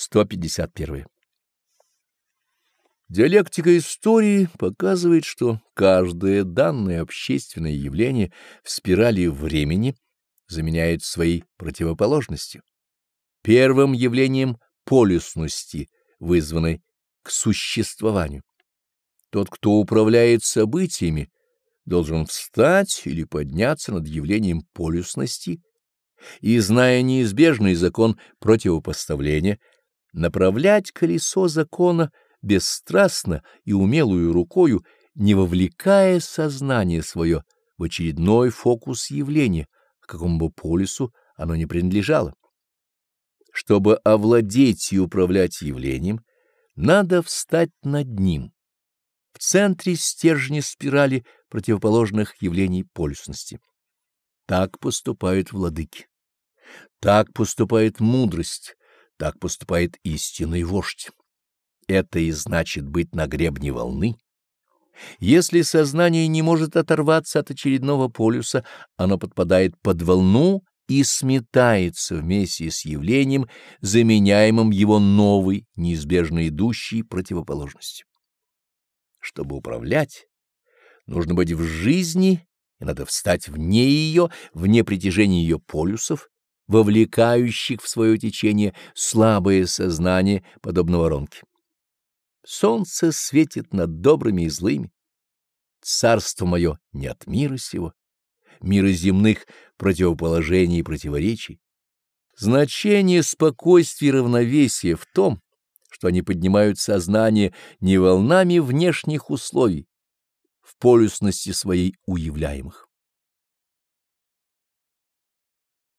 151. Диалектика истории показывает, что каждое данное общественное явление в спирали времени заменяет своей противоположностью. Первым явлением полюсности, вызванной к существованию. Тот, кто управляет событиями, должен встать или подняться над явлением полюсности и, зная неизбежный закон противопоставления, направлять колесо закона бесстрастно и умелую рукою, не вовлекая сознание свое в очередной фокус явления, к какому бы полюсу оно не принадлежало. Чтобы овладеть и управлять явлением, надо встать над ним, в центре стержня спирали противоположных явлений полюсности. Так поступают владыки. Так поступает мудрость, так поступает истинный вождь. Это и значит быть на гребне волны. Если сознание не может оторваться от очередного полюса, оно подпадает под волну и сметается вместе с явлением, заменяемым его новой, неизбежно идущей противоположностью. Чтобы управлять, нужно быть в жизни, и надо встать вне ее, вне притяжения ее полюсов, вовлекающих в свое течение слабое сознание, подобно воронке. Солнце светит над добрыми и злыми. Царство мое не от мира сего, мира земных противоположений и противоречий. Значение спокойствия и равновесия в том, что они поднимают сознание не волнами внешних условий, в полюсности своей уявляемых.